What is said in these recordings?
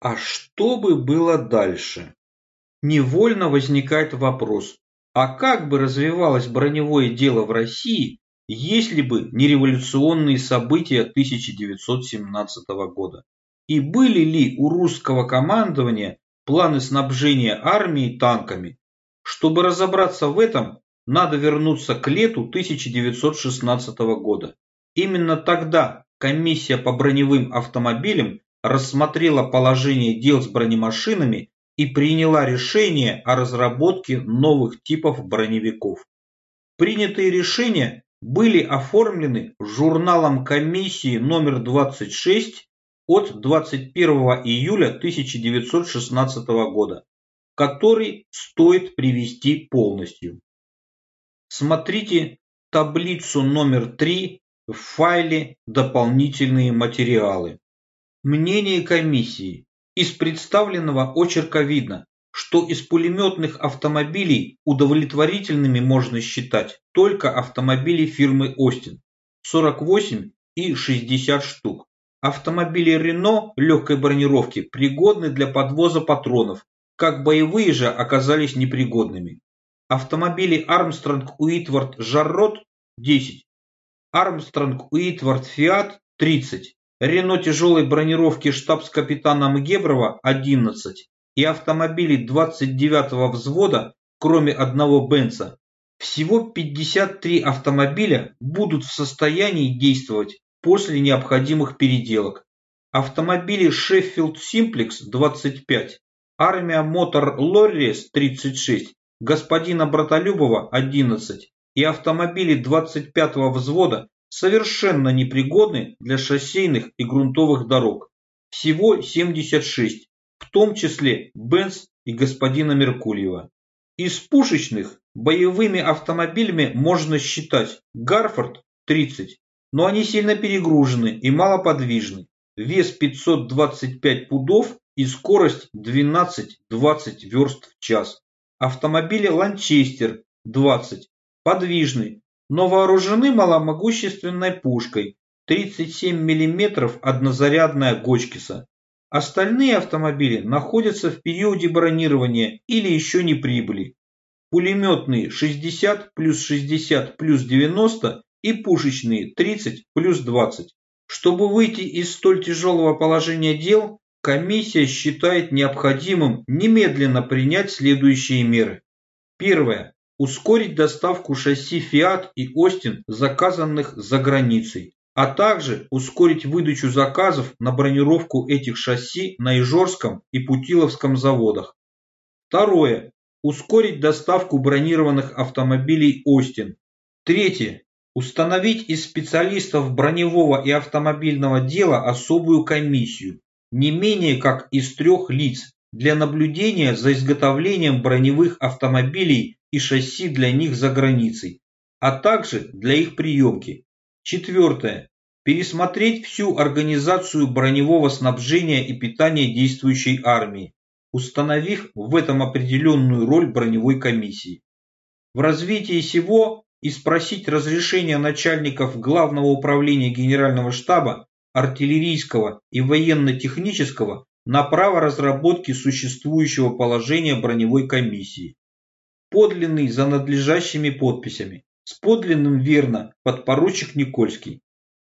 А что бы было дальше? Невольно возникает вопрос, а как бы развивалось броневое дело в России, если бы не революционные события 1917 года? И были ли у русского командования планы снабжения армии танками? Чтобы разобраться в этом, надо вернуться к лету 1916 года. Именно тогда комиссия по броневым автомобилям рассмотрела положение дел с бронемашинами и приняла решение о разработке новых типов броневиков. Принятые решения были оформлены журналом комиссии номер 26 от 21 июля 1916 года, который стоит привести полностью. Смотрите таблицу номер 3 в файле «Дополнительные материалы». Мнение комиссии. Из представленного очерка видно, что из пулеметных автомобилей удовлетворительными можно считать только автомобили фирмы Остин 48 и 60 штук. Автомобили Рено легкой бронировки пригодны для подвоза патронов, как боевые же оказались непригодными. Автомобили Армстронг Уитвард Жаррот 10, Армстронг Уитвард Фиат 30, Рено тяжелой бронировки штабс-капитаном Геброва 11 и автомобили 29-го взвода, кроме одного Бенца, всего 53 автомобиля будут в состоянии действовать после необходимых переделок. Автомобили Sheffield Simplex 25, Армия Мотор Лоррис 36, господина Братолюбова 11 и автомобили 25-го взвода совершенно непригодны для шоссейных и грунтовых дорог. Всего 76, в том числе Бенц и господина Меркульева. Из пушечных боевыми автомобилями можно считать Гарфорд 30, но они сильно перегружены и малоподвижны. Вес 525 пудов и скорость 12-20 верст в час. Автомобили Ланчестер 20, подвижный, но вооружены маломогущественной пушкой 37 мм однозарядная Гочкиса. Остальные автомобили находятся в периоде бронирования или еще не прибыли. Пулеметные 60 плюс 60 плюс 90 и пушечные 30 плюс 20. Чтобы выйти из столь тяжелого положения дел, комиссия считает необходимым немедленно принять следующие меры. Первое. Ускорить доставку шасси Fiat и Остин, заказанных за границей а также ускорить выдачу заказов на бронировку этих шасси на Ижорском и Путиловском заводах. Второе. Ускорить доставку бронированных автомобилей Остин. Третье. Установить из специалистов броневого и автомобильного дела особую комиссию, не менее как из трех лиц, для наблюдения за изготовлением броневых автомобилей и шасси для них за границей, а также для их приемки, Четвертое. Пересмотреть всю организацию броневого снабжения и питания действующей армии, установив в этом определенную роль броневой комиссии. В развитии сего и спросить разрешения начальников Главного управления Генерального штаба, артиллерийского и военно-технического на право разработки существующего положения броневой комиссии. Подлинный за надлежащими подписями с подлинным верно подпоручик Никольский.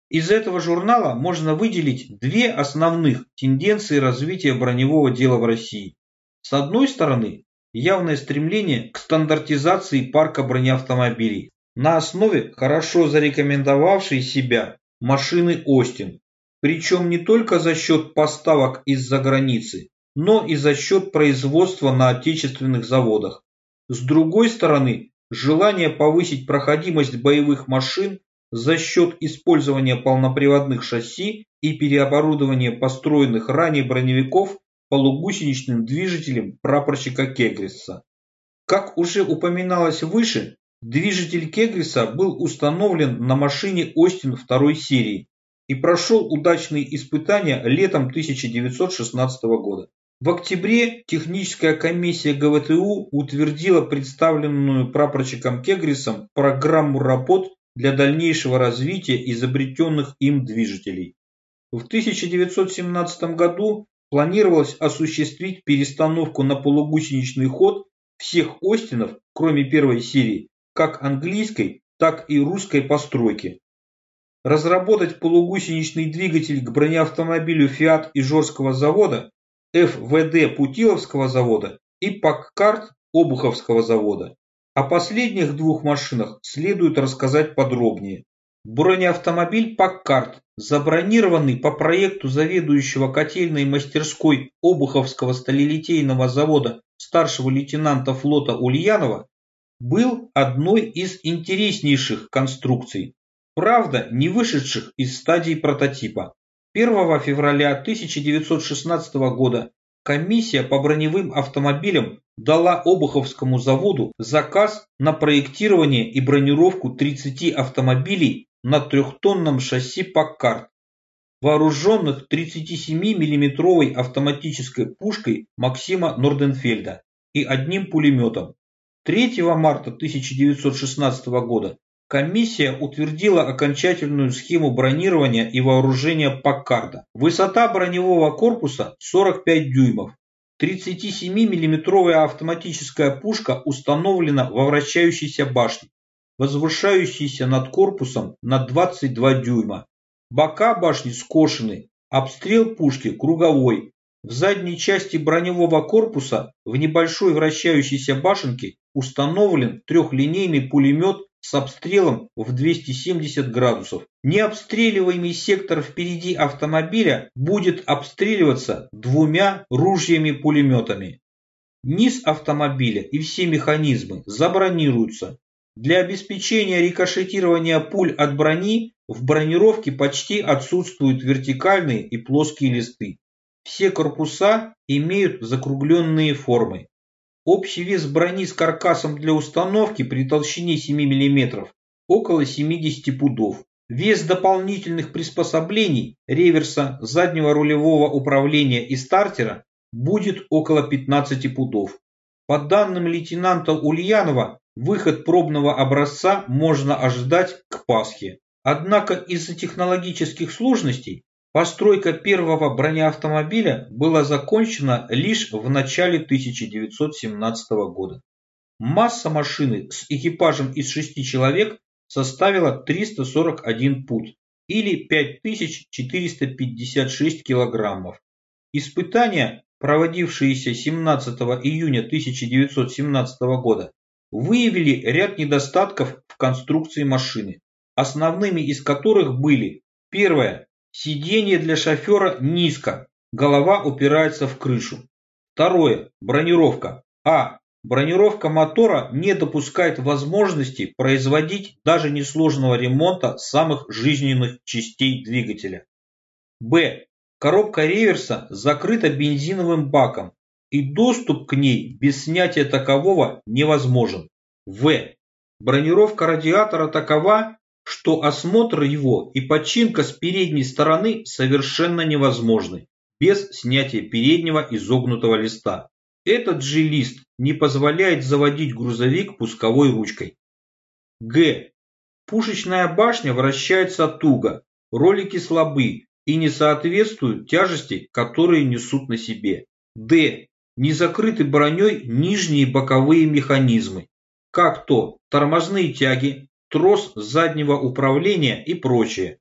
Из этого журнала можно выделить две основных тенденции развития броневого дела в России. С одной стороны, явное стремление к стандартизации парка бронеавтомобилей на основе хорошо зарекомендовавшей себя машины Остин, причем не только за счет поставок из-за границы, но и за счет производства на отечественных заводах. С другой стороны, желание повысить проходимость боевых машин за счет использования полноприводных шасси и переоборудования построенных ранее броневиков полугусеничным движителем прапорщика Кегриса. Как уже упоминалось выше, движитель Кегриса был установлен на машине Остин второй серии и прошел удачные испытания летом 1916 года. В октябре техническая комиссия ГВТУ утвердила представленную прапорщиком Кегрисом программу работ для дальнейшего развития изобретенных им движителей. В 1917 году планировалось осуществить перестановку на полугусеничный ход всех Остинов, кроме первой серии, как английской, так и русской постройки. Разработать полугусеничный двигатель к бронеавтомобилю Фиат Ижорского завода, ФВД Путиловского завода и Паккарт Обуховского завода. О последних двух машинах следует рассказать подробнее. Бронеавтомобиль Паккарт, забронированный по проекту заведующего котельной мастерской Обуховского сталелитейного завода старшего лейтенанта флота Ульянова, был одной из интереснейших конструкций, правда не вышедших из стадии прототипа. 1 февраля 1916 года комиссия по броневым автомобилям дала Обуховскому заводу заказ на проектирование и бронировку 30 автомобилей на трехтонном шасси Паккарт, вооруженных 37 миллиметровой автоматической пушкой Максима Норденфельда и одним пулеметом. 3 марта 1916 года комиссия утвердила окончательную схему бронирования и вооружения Паккарда. Высота броневого корпуса 45 дюймов. 37 миллиметровая автоматическая пушка установлена во вращающейся башне, возвышающейся над корпусом на 22 дюйма. Бока башни скошены, обстрел пушки круговой, в задней части броневого корпуса в небольшой вращающейся башенке установлен трехлинейный пулемет с обстрелом в 270 градусов. Необстреливаемый сектор впереди автомобиля будет обстреливаться двумя ружьями-пулеметами. Низ автомобиля и все механизмы забронируются. Для обеспечения рикошетирования пуль от брони в бронировке почти отсутствуют вертикальные и плоские листы. Все корпуса имеют закругленные формы. Общий вес брони с каркасом для установки при толщине 7 мм около 70 пудов. Вес дополнительных приспособлений, реверса, заднего рулевого управления и стартера будет около 15 пудов. По данным лейтенанта Ульянова, выход пробного образца можно ожидать к Пасхе. Однако из-за технологических сложностей Постройка первого бронеавтомобиля была закончена лишь в начале 1917 года. Масса машины с экипажем из шести человек составила 341 пут или 5456 килограммов. Испытания, проводившиеся 17 июня 1917 года, выявили ряд недостатков в конструкции машины, основными из которых были первое Сиденье для шофера низко, голова упирается в крышу. Второе. Бронировка. А. Бронировка мотора не допускает возможности производить даже несложного ремонта самых жизненных частей двигателя. Б. Коробка реверса закрыта бензиновым баком, и доступ к ней без снятия такового невозможен. В. Бронировка радиатора такова, что осмотр его и починка с передней стороны совершенно невозможны без снятия переднего изогнутого листа. Этот же лист не позволяет заводить грузовик пусковой ручкой. Г. Пушечная башня вращается туго, ролики слабы и не соответствуют тяжести, которые несут на себе. Д. Не закрыты броней нижние боковые механизмы, как то тормозные тяги, трос заднего управления и прочее.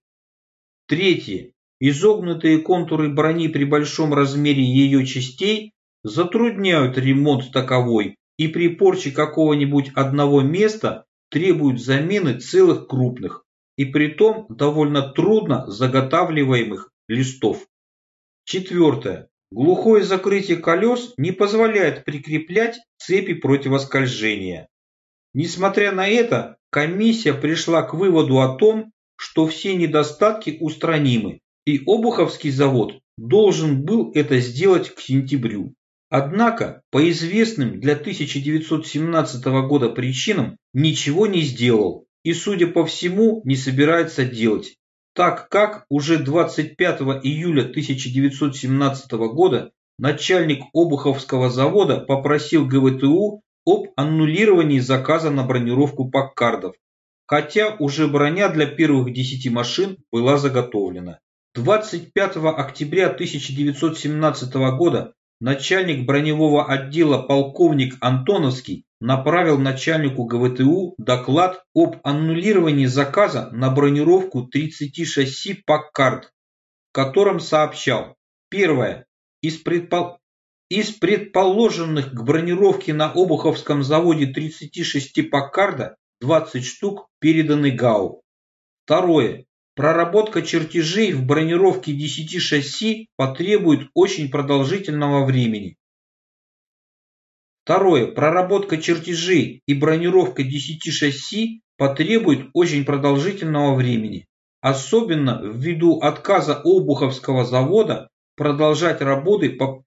Третье. Изогнутые контуры брони при большом размере ее частей затрудняют ремонт таковой и при порче какого-нибудь одного места требуют замены целых крупных и притом довольно трудно заготавливаемых листов. Четвертое. Глухое закрытие колес не позволяет прикреплять цепи противоскольжения. Несмотря на это, комиссия пришла к выводу о том, что все недостатки устранимы, и Обуховский завод должен был это сделать к сентябрю. Однако, по известным для 1917 года причинам, ничего не сделал и, судя по всему, не собирается делать, так как уже 25 июля 1917 года начальник Обуховского завода попросил ГВТУ об аннулировании заказа на бронировку Паккардов, хотя уже броня для первых 10 машин была заготовлена. 25 октября 1917 года начальник броневого отдела полковник Антоновский направил начальнику ГВТУ доклад об аннулировании заказа на бронировку 30 шасси Паккард, в котором сообщал, первое, из, предпол... из предположенных к бронировке на Обуховском заводе 36 Паккарда 20 штук переданы ГАУ. Второе, Проработка чертежей в бронировке 10 шасси потребует очень продолжительного времени. Второе. Проработка чертежей и бронировка 10 шасси потребует очень продолжительного времени, особенно ввиду отказа Обуховского завода продолжать работы по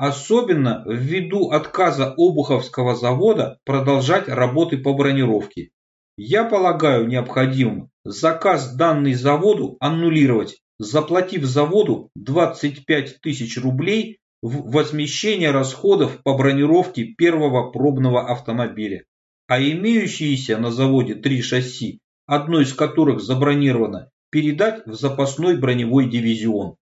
особенно ввиду отказа Обуховского завода продолжать работы по бронировке. Я полагаю необходимым заказ данный заводу аннулировать, заплатив заводу 25 тысяч рублей в возмещение расходов по бронировке первого пробного автомобиля. А имеющиеся на заводе три шасси, одно из которых забронировано, передать в запасной броневой дивизион.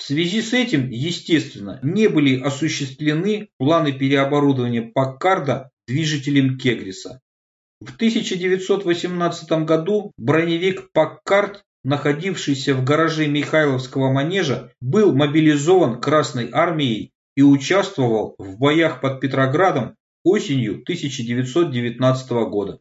В связи с этим, естественно, не были осуществлены планы переоборудования Паккарда движителем Кегриса. В 1918 году броневик «Паккарт», находившийся в гараже Михайловского манежа, был мобилизован Красной армией и участвовал в боях под Петроградом осенью 1919 года.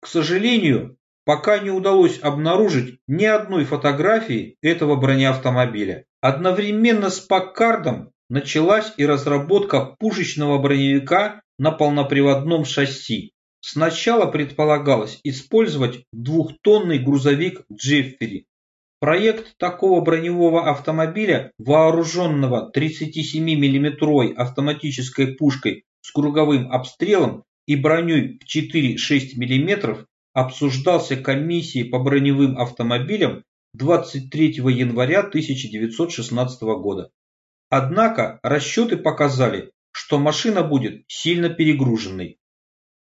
К сожалению, пока не удалось обнаружить ни одной фотографии этого бронеавтомобиля. Одновременно с Паккардом началась и разработка пушечного броневика на полноприводном шасси. Сначала предполагалось использовать двухтонный грузовик Джеффери. Проект такого броневого автомобиля, вооруженного 37 миллиметровой автоматической пушкой с круговым обстрелом и броней в 4-6 мм, обсуждался комиссией по броневым автомобилям 23 января 1916 года. Однако расчеты показали, что машина будет сильно перегруженной.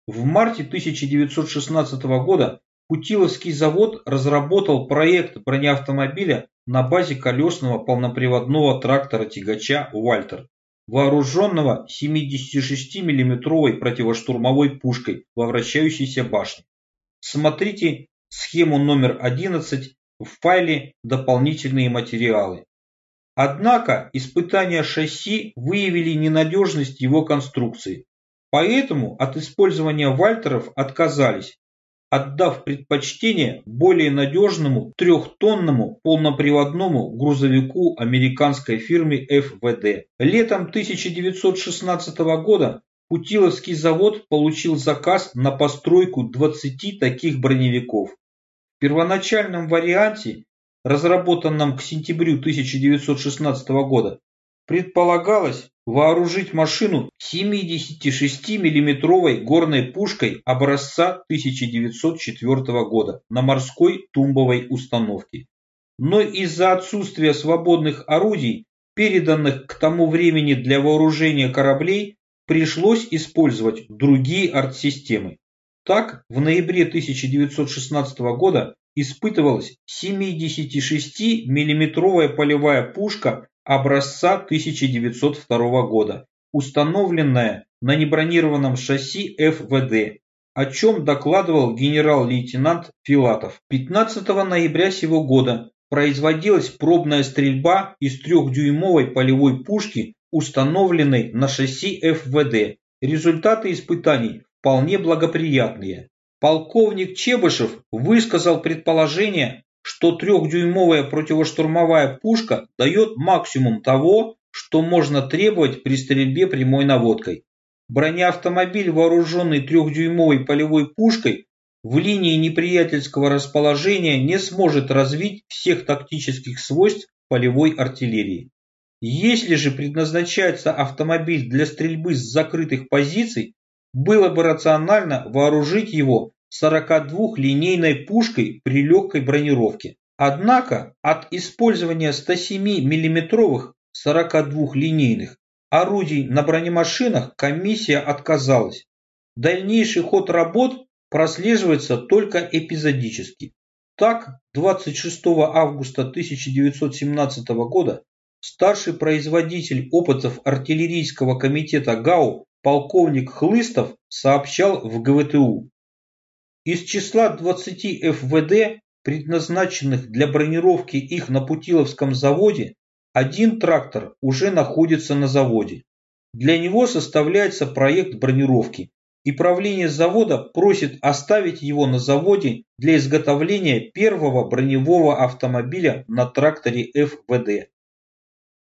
В марте 1916 года Путиловский завод разработал проект бронеавтомобиля на базе колесного полноприводного трактора-тягача «Вальтер», вооруженного 76 миллиметровой противоштурмовой пушкой во вращающейся башне. Смотрите схему номер 11 в файле «Дополнительные материалы». Однако испытания шасси выявили ненадежность его конструкции, Поэтому от использования вальтеров отказались, отдав предпочтение более надежному трехтонному полноприводному грузовику американской фирмы ФВД. Летом 1916 года Путиловский завод получил заказ на постройку 20 таких броневиков. Первоначальном варианте, разработанном к сентябрю 1916 года, предполагалось вооружить машину 76 миллиметровой горной пушкой образца 1904 года на морской тумбовой установке. Но из-за отсутствия свободных орудий, переданных к тому времени для вооружения кораблей, пришлось использовать другие артсистемы. Так, в ноябре 1916 года испытывалась 76 миллиметровая полевая пушка образца 1902 года, установленная на небронированном шасси ФВД, о чем докладывал генерал-лейтенант Филатов. 15 ноября сего года производилась пробная стрельба из трехдюймовой полевой пушки, установленной на шасси ФВД. Результаты испытаний вполне благоприятные. Полковник Чебышев высказал предположение что трехдюймовая противоштурмовая пушка дает максимум того, что можно требовать при стрельбе прямой наводкой. Бронеавтомобиль, вооруженный трехдюймовой полевой пушкой, в линии неприятельского расположения не сможет развить всех тактических свойств полевой артиллерии. Если же предназначается автомобиль для стрельбы с закрытых позиций, было бы рационально вооружить его 42-линейной пушкой при легкой бронировке. Однако от использования 107 миллиметровых 42-линейных орудий на бронемашинах комиссия отказалась. Дальнейший ход работ прослеживается только эпизодически. Так, 26 августа 1917 года старший производитель опытов артиллерийского комитета ГАУ полковник Хлыстов сообщал в ГВТУ. Из числа 20 ФВД, предназначенных для бронировки их на Путиловском заводе, один трактор уже находится на заводе. Для него составляется проект бронировки, и правление завода просит оставить его на заводе для изготовления первого броневого автомобиля на тракторе ФВД.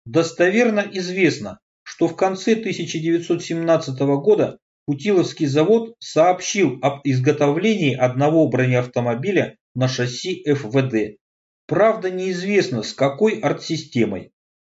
Достоверно известно, что в конце 1917 года Путиловский завод сообщил об изготовлении одного бронеавтомобиля на шасси ФВД. Правда, неизвестно с какой артсистемой.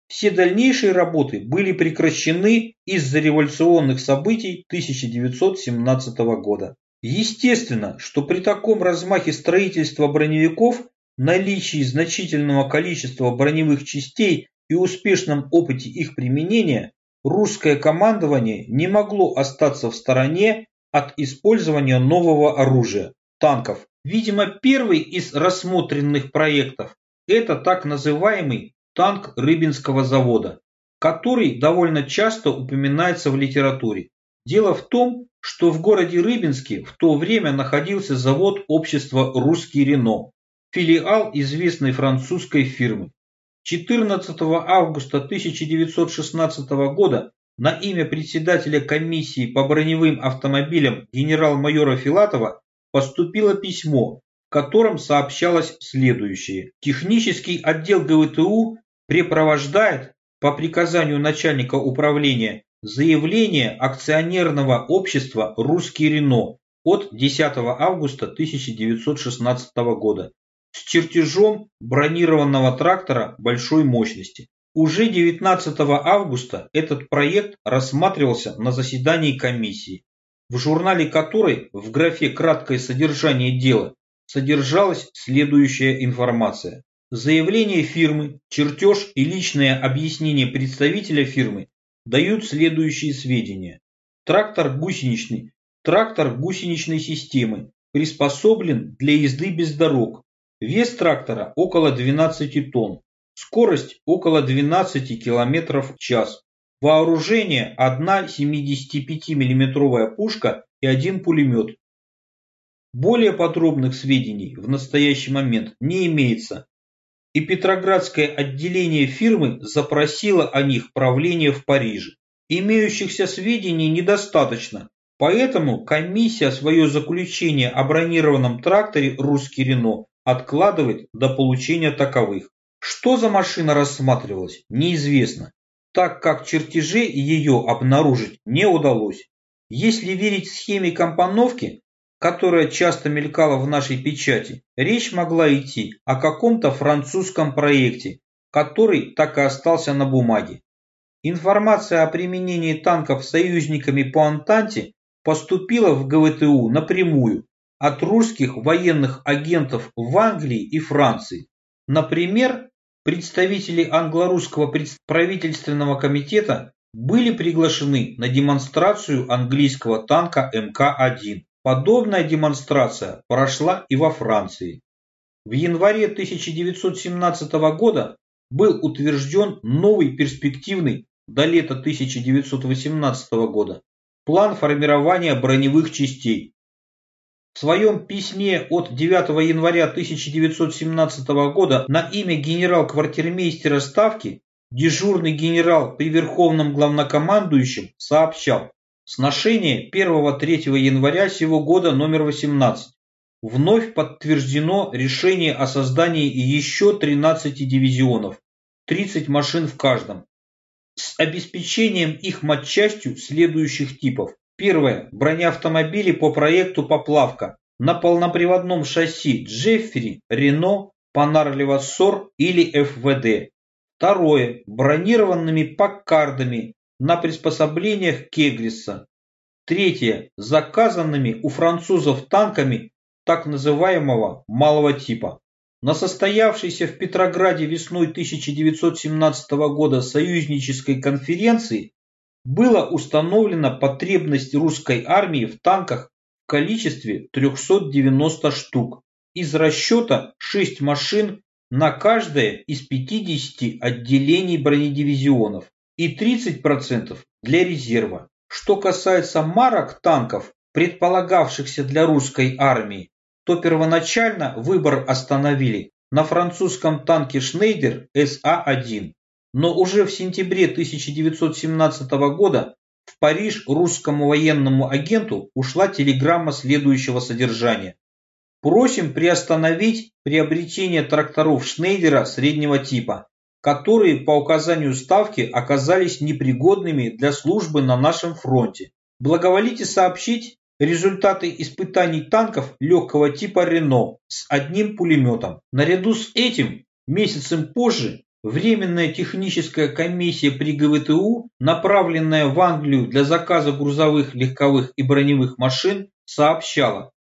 Все дальнейшие работы были прекращены из-за революционных событий 1917 года. Естественно, что при таком размахе строительства броневиков, наличии значительного количества броневых частей и успешном опыте их применения, русское командование не могло остаться в стороне от использования нового оружия – танков. Видимо, первый из рассмотренных проектов – это так называемый танк Рыбинского завода, который довольно часто упоминается в литературе. Дело в том, что в городе Рыбинске в то время находился завод общества «Русский Рено», филиал известной французской фирмы. 14 августа 1916 года на имя председателя комиссии по броневым автомобилям генерал-майора Филатова поступило письмо, в котором сообщалось следующее. Технический отдел ГВТУ препровождает по приказанию начальника управления заявление акционерного общества «Русский Рено» от 10 августа 1916 года с чертежом бронированного трактора большой мощности. Уже 19 августа этот проект рассматривался на заседании комиссии, в журнале которой в графе «Краткое содержание дела» содержалась следующая информация. Заявление фирмы, чертеж и личное объяснение представителя фирмы дают следующие сведения. Трактор гусеничный, трактор гусеничной системы, приспособлен для езды без дорог. Вес трактора около 12 тонн, скорость около 12 км в час. Вооружение одна 75 миллиметровая пушка и один пулемет. Более подробных сведений в настоящий момент не имеется, и Петроградское отделение фирмы запросило о них правление в Париже. Имеющихся сведений недостаточно, поэтому комиссия свое заключение о бронированном тракторе «Русский Рено» откладывает до получения таковых. Что за машина рассматривалась, неизвестно, так как чертежи ее обнаружить не удалось. Если верить схеме компоновки, которая часто мелькала в нашей печати, речь могла идти о каком-то французском проекте, который так и остался на бумаге. Информация о применении танков союзниками по Антанте поступила в ГВТУ напрямую от русских военных агентов в Англии и Франции. Например, представители англо-русского правительственного комитета были приглашены на демонстрацию английского танка МК-1. Подобная демонстрация прошла и во Франции. В январе 1917 года был утвержден новый перспективный до лета 1918 года план формирования броневых частей. В своем письме от 9 января 1917 года на имя генерал-квартирмейстера Ставки дежурный генерал при Верховном главнокомандующем сообщал, Сношение 1-3 января сего года номер 18. Вновь подтверждено решение о создании еще 13 дивизионов, 30 машин в каждом, с обеспечением их матчастью следующих типов. Первое. Бронеавтомобили по проекту «Поплавка» на полноприводном шасси Джеффери, Рено, Панар Левассор или ФВД. Второе. Бронированными Паккардами на приспособлениях Кегриса. Третье. Заказанными у французов танками так называемого малого типа. На состоявшейся в Петрограде весной 1917 года союзнической конференции было установлена потребность русской армии в танках в количестве 390 штук из расчета 6 машин на каждое из 50 отделений бронедивизионов и 30% для резерва. Что касается марок танков, предполагавшихся для русской армии, то первоначально выбор остановили на французском танке «Шнейдер» СА-1. Но уже в сентябре 1917 года в Париж русскому военному агенту ушла телеграмма следующего содержания. Просим приостановить приобретение тракторов Шнейдера среднего типа, которые по указанию Ставки оказались непригодными для службы на нашем фронте. Благоволите сообщить результаты испытаний танков легкого типа «Рено» с одним пулеметом. Наряду с этим, месяцем позже, Временная техническая комиссия при ГВТУ, направленная в Англию для заказа грузовых, легковых и броневых машин, сообщала,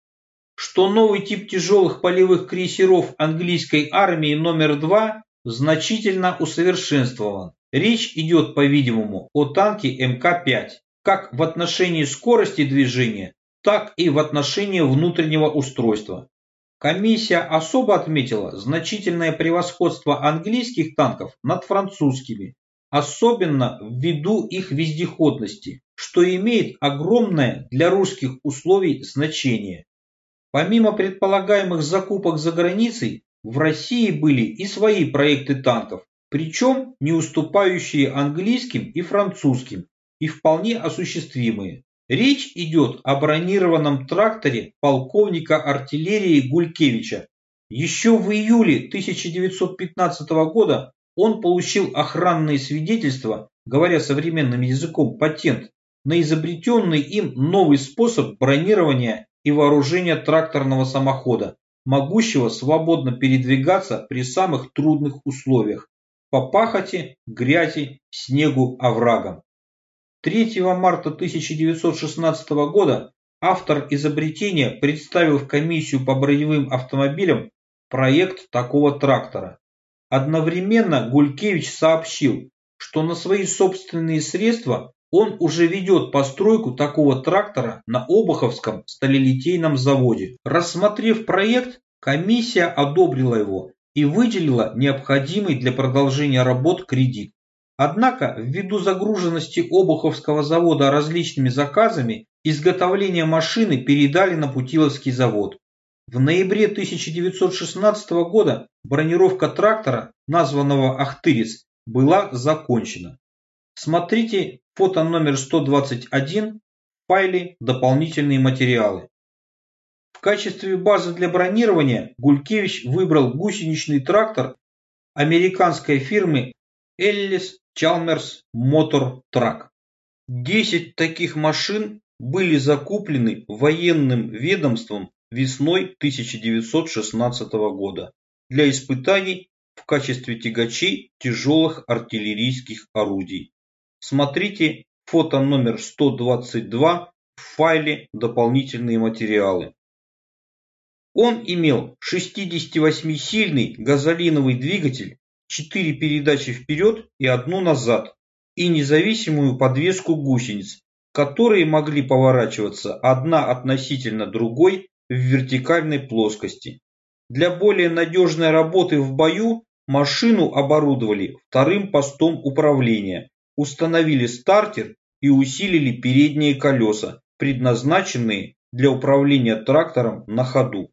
что новый тип тяжелых полевых крейсеров английской армии номер 2 значительно усовершенствован. Речь идет, по-видимому, о танке МК-5, как в отношении скорости движения, так и в отношении внутреннего устройства. Комиссия особо отметила значительное превосходство английских танков над французскими, особенно ввиду их вездеходности, что имеет огромное для русских условий значение. Помимо предполагаемых закупок за границей, в России были и свои проекты танков, причем не уступающие английским и французским, и вполне осуществимые. Речь идет о бронированном тракторе полковника артиллерии Гулькевича. Еще в июле 1915 года он получил охранные свидетельства, говоря современным языком патент, на изобретенный им новый способ бронирования и вооружения тракторного самохода, могущего свободно передвигаться при самых трудных условиях по пахоте, грязи, снегу, оврагам. 3 марта 1916 года автор изобретения представил в комиссию по броневым автомобилям проект такого трактора. Одновременно Гулькевич сообщил, что на свои собственные средства он уже ведет постройку такого трактора на Обуховском сталелитейном заводе. Рассмотрев проект, комиссия одобрила его и выделила необходимый для продолжения работ кредит. Однако, ввиду загруженности Обуховского завода различными заказами, изготовление машины передали на Путиловский завод. В ноябре 1916 года бронировка трактора, названного «Ахтырец», была закончена. Смотрите фото номер 121 в файле «Дополнительные материалы». В качестве базы для бронирования Гулькевич выбрал гусеничный трактор американской фирмы Эллис Chalmers Motor Truck. Десять таких машин были закуплены военным ведомством весной 1916 года для испытаний в качестве тягачей тяжелых артиллерийских орудий. Смотрите фото номер 122 в файле «Дополнительные материалы». Он имел 68-сильный газолиновый двигатель четыре передачи вперед и одну назад и независимую подвеску гусениц, которые могли поворачиваться одна относительно другой в вертикальной плоскости. Для более надежной работы в бою машину оборудовали вторым постом управления, установили стартер и усилили передние колеса, предназначенные для управления трактором на ходу.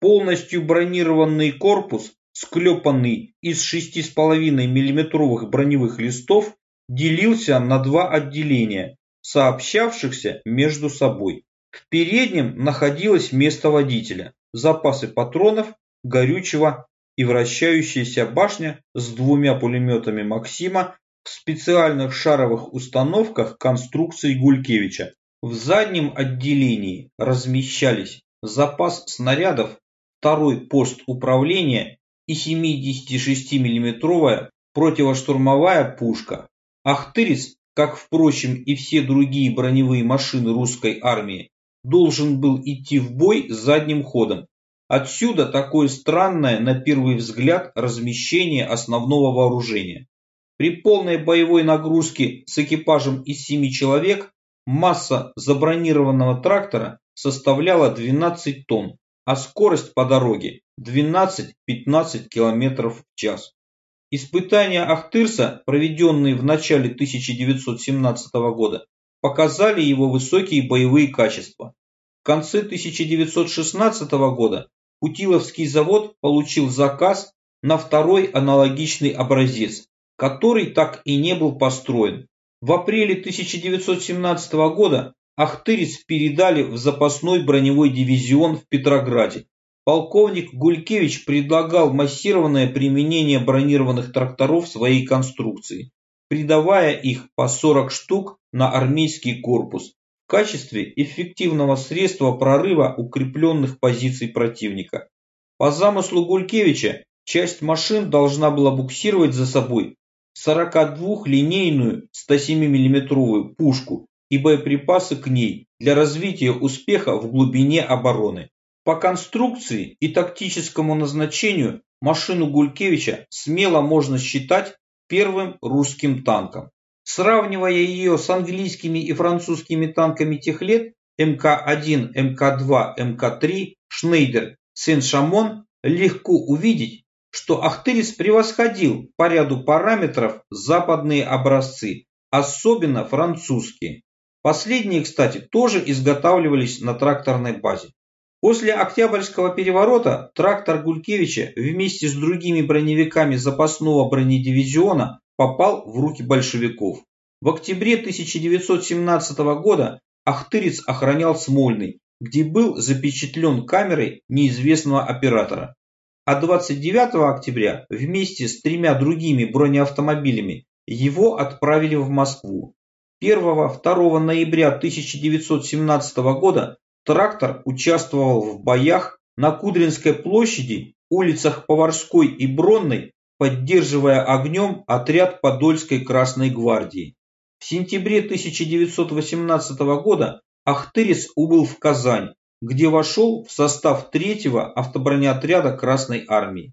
Полностью бронированный корпус склепанный из 6,5 миллиметровых броневых листов, делился на два отделения, сообщавшихся между собой. В переднем находилось место водителя, запасы патронов, горючего и вращающаяся башня с двумя пулеметами Максима в специальных шаровых установках конструкции Гулькевича. В заднем отделении размещались запас снарядов, второй пост управления и 76-миллиметровая противоштурмовая пушка. Ахтырец, как, впрочем, и все другие броневые машины русской армии, должен был идти в бой задним ходом. Отсюда такое странное, на первый взгляд, размещение основного вооружения. При полной боевой нагрузке с экипажем из 7 человек масса забронированного трактора составляла 12 тонн, а скорость по дороге 12-15 км в час. Испытания Ахтырса, проведенные в начале 1917 года, показали его высокие боевые качества. В конце 1916 года Путиловский завод получил заказ на второй аналогичный образец, который так и не был построен. В апреле 1917 года Ахтырец передали в запасной броневой дивизион в Петрограде. Полковник Гулькевич предлагал массированное применение бронированных тракторов своей конструкции, придавая их по 40 штук на армейский корпус в качестве эффективного средства прорыва укрепленных позиций противника. По замыслу Гулькевича, часть машин должна была буксировать за собой 42-линейную 107 миллиметровую пушку и боеприпасы к ней для развития успеха в глубине обороны. По конструкции и тактическому назначению машину Гулькевича смело можно считать первым русским танком. Сравнивая ее с английскими и французскими танками тех лет МК-1, МК-2, МК-3, Шнейдер, Сен-Шамон, легко увидеть, что Ахтырис превосходил по ряду параметров западные образцы, особенно французские. Последние, кстати, тоже изготавливались на тракторной базе. После Октябрьского переворота трактор Гулькевича вместе с другими броневиками запасного бронедивизиона попал в руки большевиков. В октябре 1917 года Ахтырец охранял Смольный, где был запечатлен камерой неизвестного оператора. А 29 октября вместе с тремя другими бронеавтомобилями его отправили в Москву. 1-2 ноября 1917 года трактор участвовал в боях на Кудринской площади, улицах Поварской и Бронной, поддерживая огнем отряд Подольской Красной Гвардии. В сентябре 1918 года Ахтырец убыл в Казань, где вошел в состав 3-го автобронеотряда Красной Армии.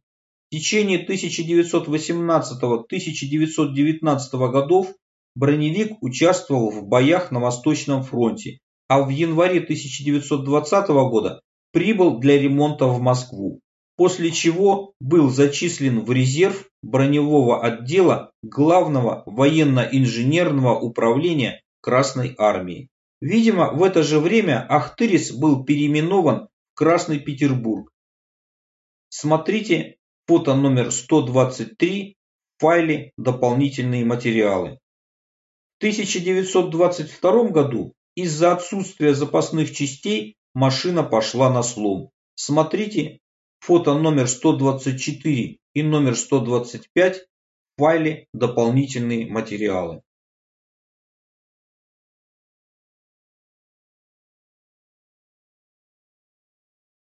В течение 1918-1919 годов броневик участвовал в боях на Восточном фронте, а в январе 1920 года прибыл для ремонта в Москву, после чего был зачислен в резерв броневого отдела Главного военно-инженерного управления Красной Армии. Видимо, в это же время Ахтырец был переименован в Красный Петербург. Смотрите фото номер 123 в файле «Дополнительные материалы». 1922 году из-за отсутствия запасных частей машина пошла на слом. Смотрите фото номер 124 и номер 125 в файле «Дополнительные материалы».